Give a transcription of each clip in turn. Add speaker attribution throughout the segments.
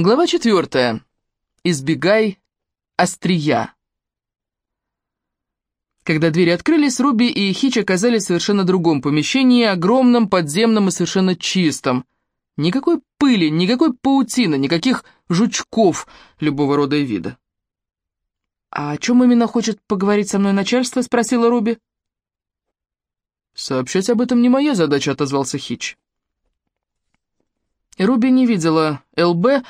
Speaker 1: Глава четвертая. Избегай острия. Когда двери открылись, Руби и Хич оказались в совершенно другом помещении, огромном, подземном и совершенно чистом. Никакой пыли, никакой паутины, никаких жучков любого рода и вида. «А о чем именно хочет поговорить со мной начальство?» — спросила Руби. «Сообщать об этом не моя задача», — отозвался Хич. Руби не видела ЛБ,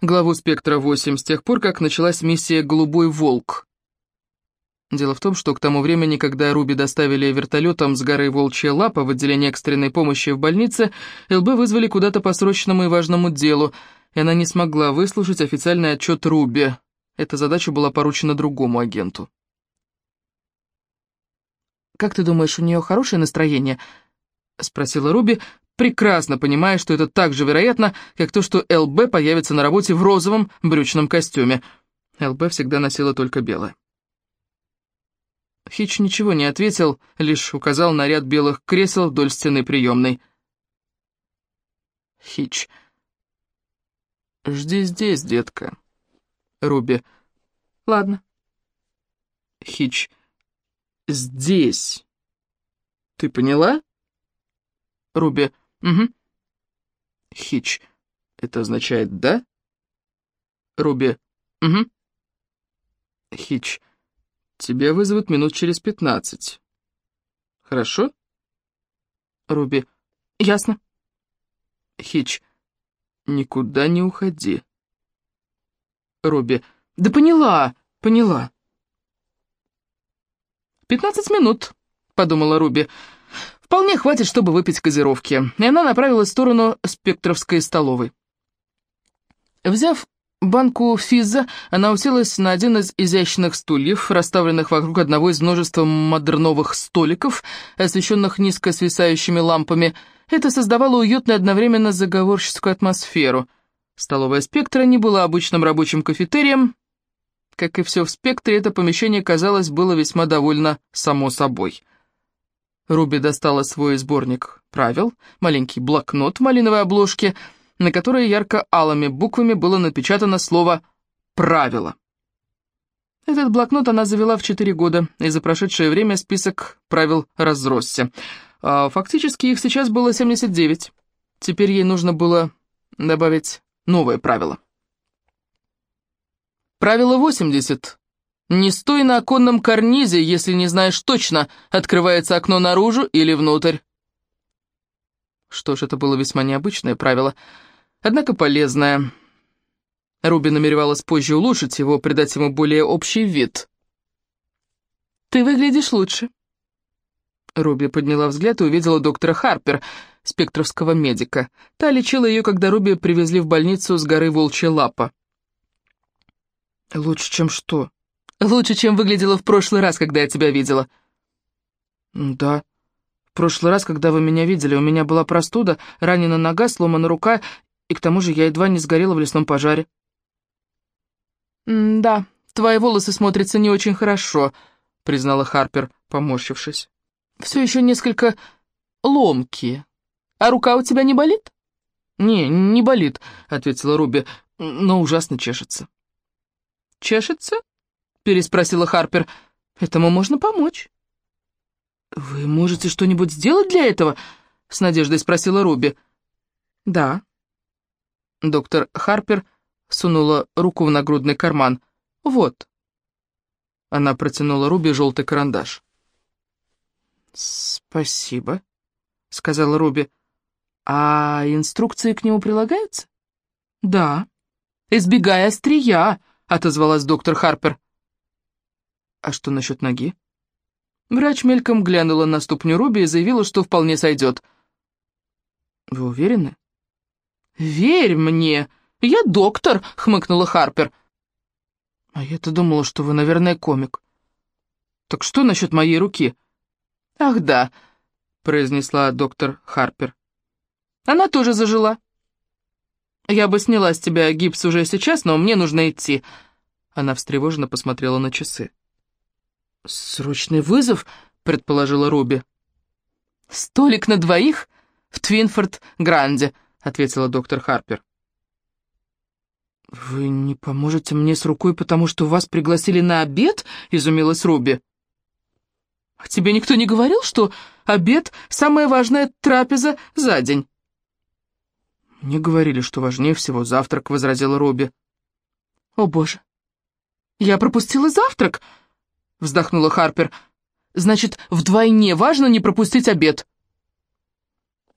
Speaker 1: главу «Спектра-8», с тех пор, как началась миссия «Голубой волк». Дело в том, что к тому времени, когда Руби доставили вертолетом с горы Волчья Лапа в отделение экстренной помощи в больнице, ЛБ вызвали куда-то по срочному и важному делу, и она не смогла выслушать официальный отчет Руби. Эта задача была поручена другому агенту. «Как ты думаешь, у нее хорошее настроение?» — спросила Руби, прекрасно понимая, что это так же вероятно, как то, что ЛБ появится на работе в розовом брючном костюме. ЛБ всегда носила только белое. Хич ничего не ответил, лишь указал на ряд белых кресел вдоль стены приемной. Хич. «Жди здесь, детка». Руби. «Ладно». Хич. «Здесь». «Ты поняла?» Руби. Угу. Хич. Это означает «да»? Руби. Угу. Хич. Тебя вызовут минут через пятнадцать. Хорошо? Руби. Ясно. Хич. Никуда не уходи. Руби. Да поняла, поняла. «Пятнадцать минут», — подумала Руби. Вполне хватит, чтобы выпить газировки. И она направилась в сторону спектровской столовой. Взяв банку физа, она уселась на один из изящных стульев, расставленных вокруг одного из множества модерновых столиков, освещенных низко свисающими лампами. Это создавало уютную одновременно заговорческую атмосферу. Столовая «Спектра» не была обычным рабочим кафетерием. Как и все в «Спектре», это помещение, казалось, было весьма довольно само собой — Руби достала свой сборник правил, маленький блокнот в малиновой обложке, на которой ярко-алыми буквами было напечатано слово «правило». Этот блокнот она завела в 4 года, и за прошедшее время список правил разросся. А фактически их сейчас было 79. Теперь ей нужно было добавить новое правило. Правило 80 не стой на оконном карнизе, если не знаешь точно, открывается окно наружу или внутрь. Что ж, это было весьма необычное правило, однако полезное. Руби намеревалась позже улучшить его, придать ему более общий вид. «Ты выглядишь лучше». Руби подняла взгляд и увидела доктора Харпер, спектровского медика. Та лечила ее, когда Руби привезли в больницу с горы Волчья Лапа. «Лучше, чем что?» Лучше, чем выглядела в прошлый раз, когда я тебя видела». «Да. В прошлый раз, когда вы меня видели, у меня была простуда, ранена нога, сломана рука, и к тому же я едва не сгорела в лесном пожаре». «Да, твои волосы смотрятся не очень хорошо», — признала Харпер, поморщившись. «Все еще несколько ломкие. А рука у тебя не болит?» «Не, не болит», — ответила Руби, — «но ужасно чешется». «Чешется?» Переспросила Харпер. «Этому можно помочь». «Вы можете что-нибудь сделать для этого?» — с надеждой спросила Руби. «Да». Доктор Харпер сунула руку в нагрудный карман. «Вот». Она протянула Руби желтый карандаш. «Спасибо», — сказала Руби. «А инструкции к нему прилагаются?» «Да». «Избегай острия», — отозвалась доктор Харпер. «А что насчет ноги?» Врач мельком глянула на ступню Руби и заявила, что вполне сойдет. «Вы уверены?» «Верь мне! Я доктор!» — хмыкнула Харпер. «А я-то думала, что вы, наверное, комик. Так что насчет моей руки?» «Ах да», — произнесла доктор Харпер. «Она тоже зажила». «Я бы сняла с тебя гипс уже сейчас, но мне нужно идти». Она встревоженно посмотрела на часы. «Срочный вызов», — предположила Руби. «Столик на двоих в Твинфорд-Гранде», — ответила доктор Харпер. «Вы не поможете мне с рукой, потому что вас пригласили на обед?» — изумилась Руби. «А тебе никто не говорил, что обед — самая важная трапеза за день?» «Мне говорили, что важнее всего завтрак», — возразила Руби. «О, боже! Я пропустила завтрак!» — вздохнула Харпер. «Значит, вдвойне важно не пропустить обед».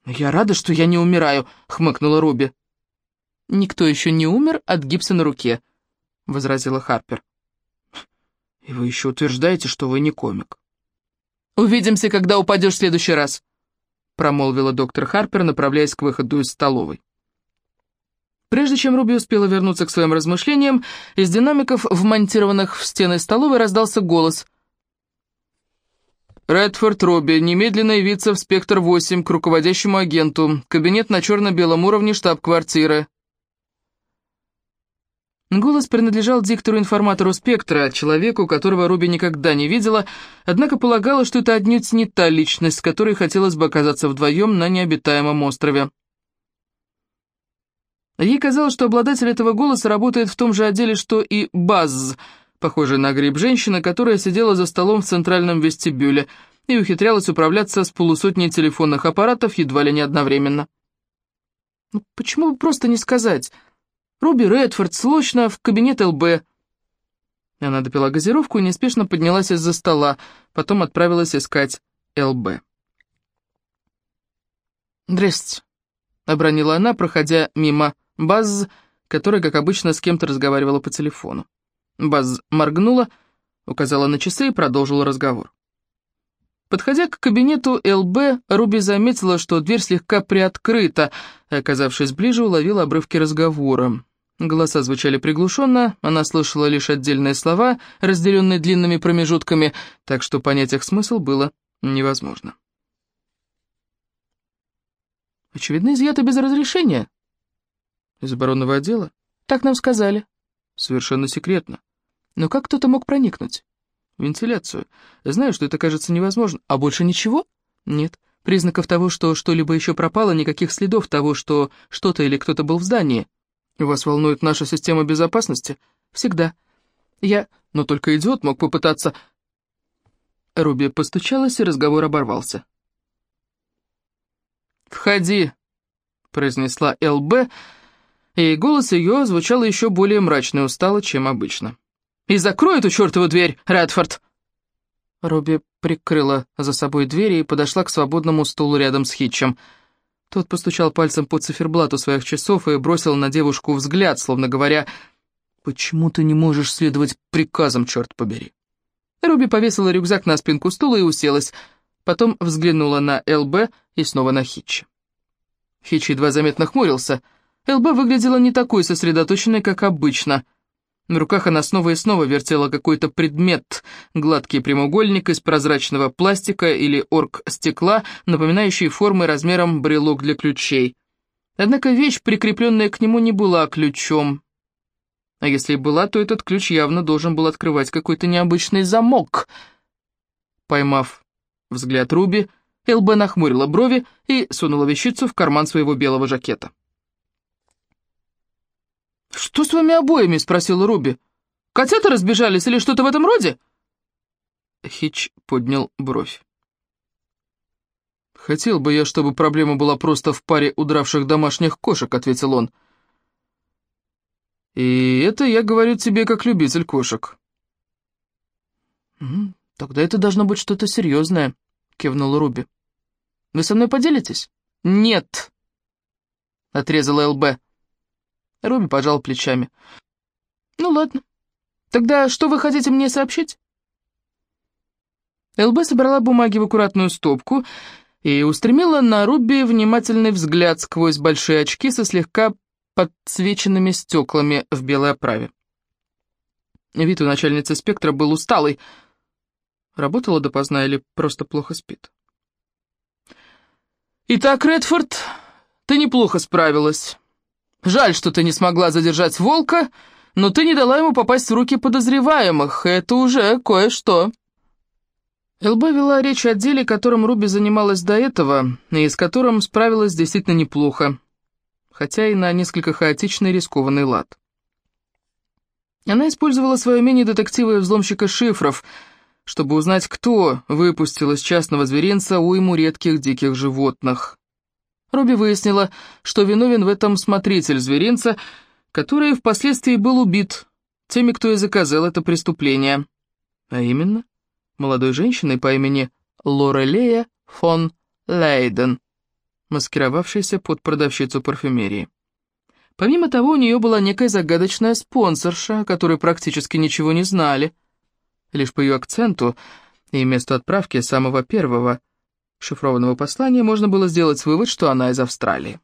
Speaker 1: «Я рада, что я не умираю», — хмыкнула Руби. «Никто еще не умер от гипса на руке», — возразила Харпер. «И вы еще утверждаете, что вы не комик». «Увидимся, когда упадешь в следующий раз», — промолвила доктор Харпер, направляясь к выходу из столовой. Прежде чем Руби успела вернуться к своим размышлениям, из динамиков, вмонтированных в стены столовой, раздался голос. «Редфорд Робби, немедленно явиться в «Спектр-8» к руководящему агенту. Кабинет на черно-белом уровне штаб-квартиры». Голос принадлежал диктору-информатору «Спектра», человеку, которого Руби никогда не видела, однако полагала, что это отнюдь не та личность, с которой хотелось бы оказаться вдвоем на необитаемом острове. Ей казалось, что обладатель этого голоса работает в том же отделе, что и Базз, похожая на гриб женщина, которая сидела за столом в центральном вестибюле и ухитрялась управляться с полусотней телефонных аппаратов едва ли не одновременно. Ну, почему бы просто не сказать? Руби Редфорд, срочно в кабинет ЛБ. Она допила газировку и неспешно поднялась из-за стола, потом отправилась искать ЛБ. «Здрасте», — обронила она, проходя мимо Базз, которая, как обычно, с кем-то разговаривала по телефону. Базз моргнула, указала на часы и продолжила разговор. Подходя к кабинету ЛБ, Руби заметила, что дверь слегка приоткрыта, оказавшись ближе, уловила обрывки разговора. Голоса звучали приглушенно, она слышала лишь отдельные слова, разделенные длинными промежутками, так что понять их смысл было невозможно. Очевидно, изъято без разрешения. Из оборонного отдела? Так нам сказали. Совершенно секретно. Но как кто-то мог проникнуть? Вентиляцию. Знаю, что это кажется невозможно. А больше ничего? Нет. Признаков того, что что-либо еще пропало, никаких следов того, что что-то или кто-то был в здании. Вас волнует наша система безопасности? Всегда. Я... Но только идиот мог попытаться... Руби постучалась, и разговор оборвался. «Входи», — произнесла ЛБ, — и голос ее звучал еще более мрачно и устало, чем обычно. «И закрой эту чертову дверь, Редфорд!» Робби прикрыла за собой дверь и подошла к свободному стулу рядом с Хитчем. Тот постучал пальцем по циферблату своих часов и бросил на девушку взгляд, словно говоря, «Почему ты не можешь следовать приказам, черт побери?» Руби повесила рюкзак на спинку стула и уселась, потом взглянула на ЛБ и снова на Хитча. Хитч едва заметно хмурился — ЛБ выглядела не такой сосредоточенной, как обычно. На руках она снова и снова вертела какой-то предмет, гладкий прямоугольник из прозрачного пластика или орг-стекла, напоминающий формы размером брелок для ключей. Однако вещь, прикрепленная к нему, не была ключом. А если и была, то этот ключ явно должен был открывать какой-то необычный замок. Поймав взгляд Руби, ЛБ нахмурила брови и сунула вещицу в карман своего белого жакета. «Что с вами обоими?» — спросила Руби. «Котята разбежались или что-то в этом роде?» Хич поднял бровь. «Хотел бы я, чтобы проблема была просто в паре удравших домашних кошек», — ответил он. «И это я говорю тебе как любитель кошек». «Тогда это должно быть что-то серьезное», — кивнула Руби. «Вы со мной поделитесь?» «Нет», — отрезала ЛБ. Руби пожал плечами. «Ну ладно. Тогда что вы хотите мне сообщить?» ЛБ собрала бумаги в аккуратную стопку и устремила на Руби внимательный взгляд сквозь большие очки со слегка подсвеченными стеклами в белой оправе. Вид у начальницы спектра был усталый. Работала допоздна или просто плохо спит? «Итак, Редфорд, ты неплохо справилась». Жаль, что ты не смогла задержать волка, но ты не дала ему попасть в руки подозреваемых. Это уже кое-что». Элба вела речь о деле, которым Руби занималась до этого, и с которым справилась действительно неплохо, хотя и на несколько хаотичный рискованный лад. Она использовала свое умение детектива и взломщика шифров, чтобы узнать, кто выпустил из частного зверинца уйму редких диких животных. Руби выяснила, что виновен в этом смотритель зверинца, который впоследствии был убит теми, кто и заказал это преступление. А именно, молодой женщиной по имени Лорелея фон Лейден, маскировавшейся под продавщицу парфюмерии. Помимо того, у нее была некая загадочная спонсорша, о которой практически ничего не знали. Лишь по ее акценту и месту отправки самого первого шифрованного послания можно было сделать вывод, что она из Австралии.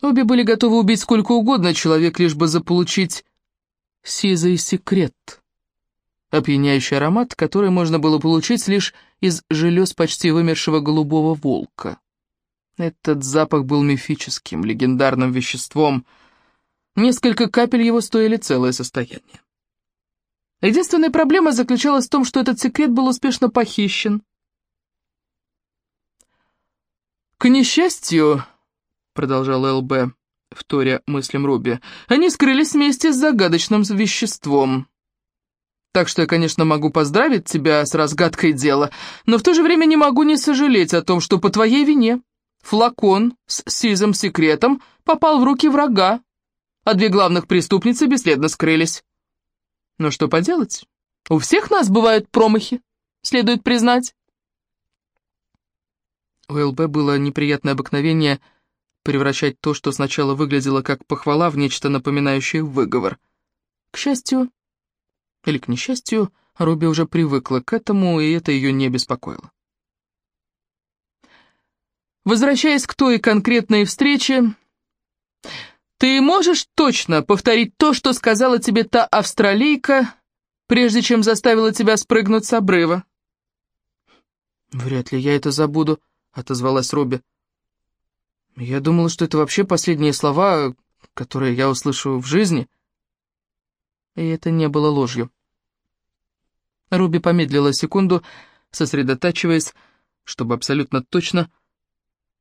Speaker 1: Обе были готовы убить сколько угодно человек, лишь бы заполучить сизый секрет. Опьяняющий аромат, который можно было получить лишь из желез почти вымершего голубого волка. Этот запах был мифическим, легендарным веществом. Несколько капель его стоили целое состояние. Единственная проблема заключалась в том, что этот секрет был успешно похищен. «К несчастью», — продолжал ЛБ, вторя мыслям Руби, — «они скрылись вместе с загадочным веществом». Так что я, конечно, могу поздравить тебя с разгадкой дела, но в то же время не могу не сожалеть о том, что по твоей вине Флакон с сизым секретом попал в руки врага, а две главных преступницы бесследно скрылись. Но что поделать? У всех нас бывают промахи, следует признать. У ЛБ было неприятное обыкновение превращать то, что сначала выглядело как похвала, в нечто напоминающее выговор. К счастью, или к несчастью, Руби уже привыкла к этому, и это ее не беспокоило. Возвращаясь к той конкретной встрече, ты можешь точно повторить то, что сказала тебе та австралийка, прежде чем заставила тебя спрыгнуть с обрыва? «Вряд ли я это забуду», — отозвалась Робби. «Я думала, что это вообще последние слова, которые я услышу в жизни». И это не было ложью. Руби помедлила секунду, сосредотачиваясь, чтобы абсолютно точно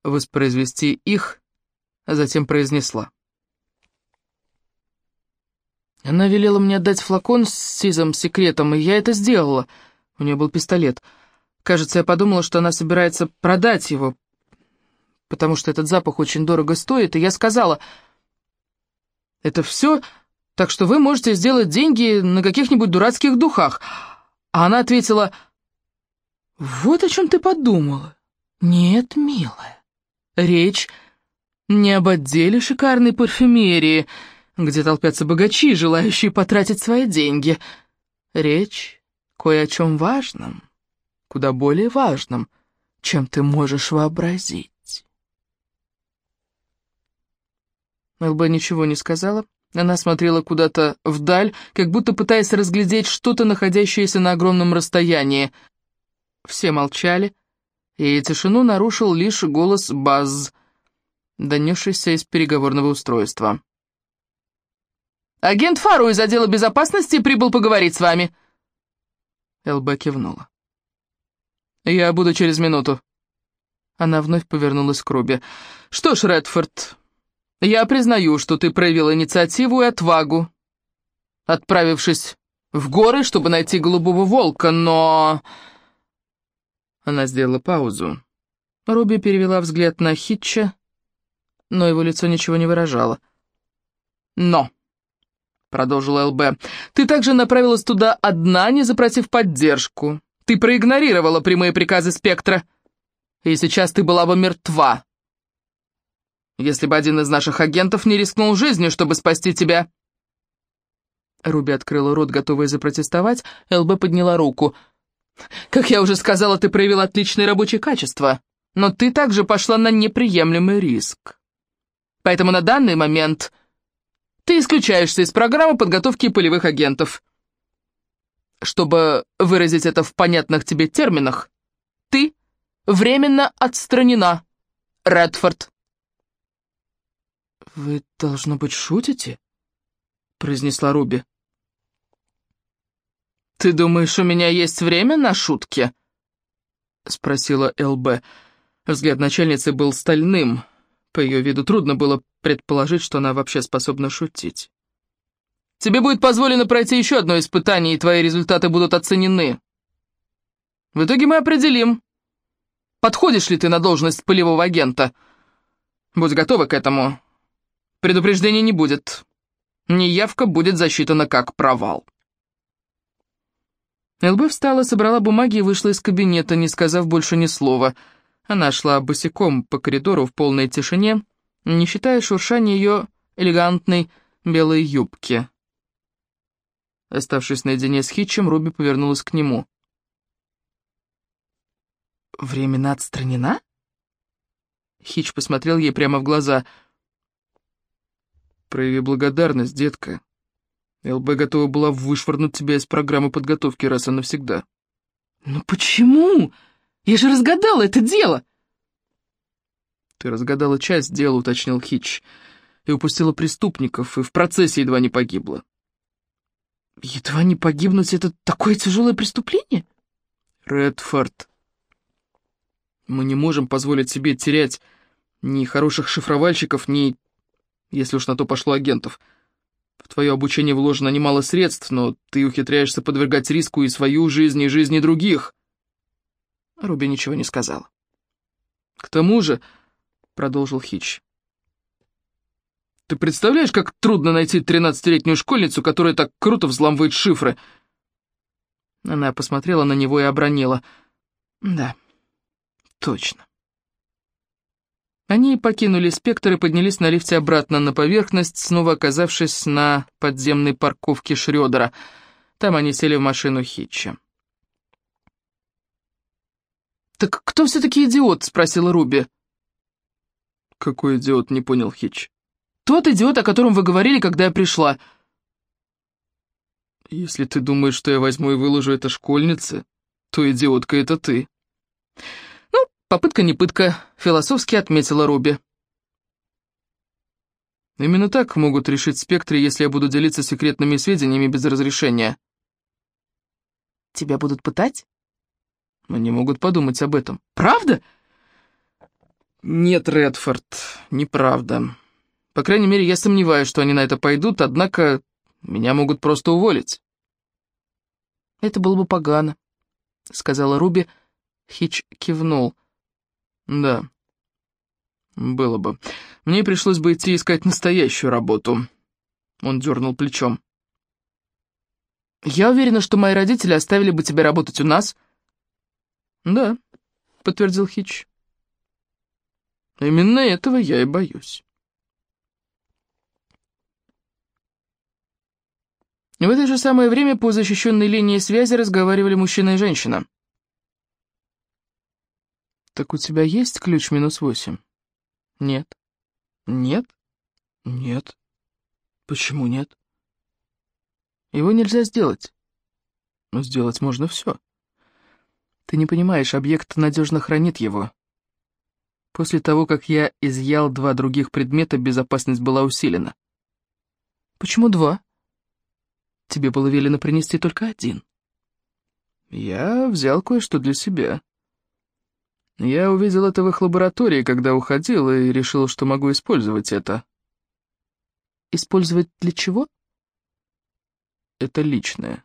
Speaker 1: воспроизвести их, а затем произнесла. Она велела мне отдать флакон с сизым секретом, и я это сделала. У нее был пистолет. Кажется, я подумала, что она собирается продать его, потому что этот запах очень дорого стоит, и я сказала, «Это все, так что вы можете сделать деньги на каких-нибудь дурацких духах». А она ответила, «Вот о чем ты подумала». «Нет, милая, Речь не об отделе шикарной парфюмерии, где толпятся богачи, желающие потратить свои деньги. Речь кое о чем важном, куда более важном, чем ты можешь вообразить. ЛБ ничего не сказала. Она смотрела куда-то вдаль, как будто пытаясь разглядеть что-то, находящееся на огромном расстоянии. Все молчали, и тишину нарушил лишь голос Базз, донесшийся из переговорного устройства. «Агент Фару из отдела безопасности прибыл поговорить с вами». ЛБ кивнула. «Я буду через минуту». Она вновь повернулась к Руби. «Что ж, Редфорд, я признаю, что ты проявил инициативу и отвагу, отправившись в горы, чтобы найти голубого волка, но...» Она сделала паузу. Руби перевела взгляд на Хитча, но его лицо ничего не выражало. «Но», — продолжила ЛБ, — «ты также направилась туда одна, не запросив поддержку. Ты проигнорировала прямые приказы Спектра, и сейчас ты была бы мертва, если бы один из наших агентов не рискнул жизнью, чтобы спасти тебя». Руби открыла рот, готовая запротестовать, ЛБ подняла руку — как я уже сказала, ты проявила отличные рабочие качества, но ты также пошла на неприемлемый риск. Поэтому на данный момент ты исключаешься из программы подготовки полевых агентов. Чтобы выразить это в понятных тебе терминах, ты временно отстранена, Редфорд. «Вы, должно быть, шутите?» — произнесла Руби. «Ты думаешь, у меня есть время на шутки?» — спросила ЛБ. Взгляд начальницы был стальным. По ее виду трудно было предположить, что она вообще способна шутить. Тебе будет позволено пройти еще одно испытание, и твои результаты будут оценены. В итоге мы определим, подходишь ли ты на должность полевого агента. Будь готова к этому. Предупреждения не будет. Неявка будет засчитана как провал. ЛБ встала, собрала бумаги и вышла из кабинета, не сказав больше ни слова. Она шла босиком по коридору в полной тишине, не считая шуршания ее элегантной белой юбки. Оставшись наедине с Хитчем, Руби повернулась к нему. «Временно отстранена?» Хитч посмотрел ей прямо в глаза. «Прояви благодарность, детка. ЛБ готова была вышвырнуть тебя из программы подготовки раз и навсегда.
Speaker 2: «Ну почему? Я же разгадала это дело!»
Speaker 1: «Ты разгадала часть дела», — уточнил Хитч, «и упустила преступников, и в процессе едва не погибла».
Speaker 2: «Едва не погибнуть — это такое тяжелое преступление?»
Speaker 1: «Редфорд, мы не можем позволить себе терять ни хороших шифровальщиков, ни, если уж на то пошло, агентов». В твое обучение вложено немало средств, но ты ухитряешься подвергать риску и свою жизнь, и жизни других». Руби ничего не сказал. «К тому же», — продолжил Хич, — «ты представляешь, как трудно найти тринадцатилетнюю школьницу, которая так круто взламывает шифры?» Она посмотрела на него и обронила. «Да, точно». Они покинули спектр и поднялись на лифте обратно на поверхность, снова оказавшись на подземной парковке Шрёдера. Там они сели в машину Хитча. «Так кто все-таки идиот?» — спросила Руби.
Speaker 2: «Какой идиот?» — не понял Хитч.
Speaker 1: «Тот идиот, о котором вы говорили, когда я пришла».
Speaker 2: «Если ты думаешь, что я возьму и выложу это школьнице, то идиотка это ты».
Speaker 1: «Попытка не пытка», — философски отметила Руби.
Speaker 2: «Именно так могут решить спектры, если я буду делиться секретными сведениями без разрешения».
Speaker 1: «Тебя будут пытать?»
Speaker 2: «Они могут подумать об этом».
Speaker 1: «Правда?»
Speaker 2: «Нет, Редфорд, неправда. По крайней мере, я сомневаюсь, что они на это пойдут, однако меня могут просто уволить».
Speaker 1: «Это было бы погано», — сказала Руби. Хич кивнул.
Speaker 2: «Да, было бы. Мне пришлось бы идти искать настоящую работу». Он дернул плечом.
Speaker 1: «Я уверена, что мои родители оставили бы тебя работать у нас».
Speaker 2: «Да», — подтвердил Хич. «Именно этого я и боюсь».
Speaker 1: В это же самое время по защищенной линии связи разговаривали мужчина и женщина.
Speaker 2: «Так у тебя есть ключ минус восемь?»
Speaker 1: «Нет».
Speaker 2: «Нет?» «Нет». «Почему нет?»
Speaker 1: «Его нельзя сделать».
Speaker 2: «Но сделать можно все».
Speaker 1: «Ты не понимаешь, объект надежно хранит его. После того, как я изъял два других предмета, безопасность была усилена». «Почему два?» «Тебе было велено принести только один».
Speaker 2: «Я взял кое-что для себя». Я увидел это в их лаборатории, когда уходил, и решил, что могу использовать это.
Speaker 1: Использовать для чего?
Speaker 2: Это личное.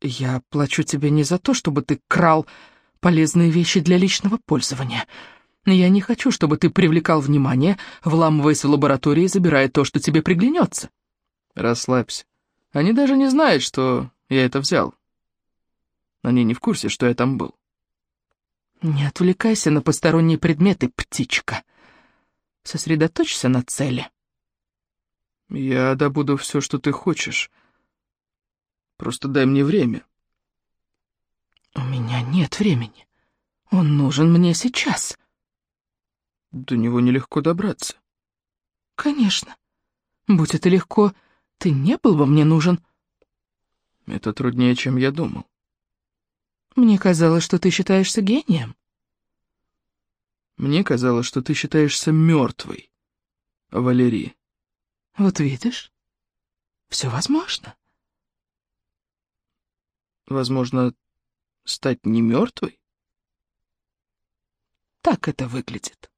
Speaker 1: Я плачу тебе не за то, чтобы ты крал полезные вещи для личного пользования. Я не хочу, чтобы ты привлекал внимание, вламываясь в лаборатории и забирая то, что тебе приглянется.
Speaker 2: Расслабься. Они даже не знают, что я это взял. Они не в курсе, что я там был.
Speaker 1: «Не отвлекайся на посторонние предметы, птичка. Сосредоточься на цели».
Speaker 2: «Я добуду все, что ты хочешь. Просто дай мне время».
Speaker 1: «У меня нет времени. Он нужен мне сейчас».
Speaker 2: «До него нелегко добраться».
Speaker 1: «Конечно. Будь это легко, ты не был бы мне нужен».
Speaker 2: «Это труднее, чем я думал».
Speaker 1: Мне казалось, что ты считаешься гением.
Speaker 2: Мне казалось, что ты считаешься мертвой, Валерий.
Speaker 1: Вот видишь, все возможно.
Speaker 2: Возможно, стать не мертвой?
Speaker 1: Так это выглядит.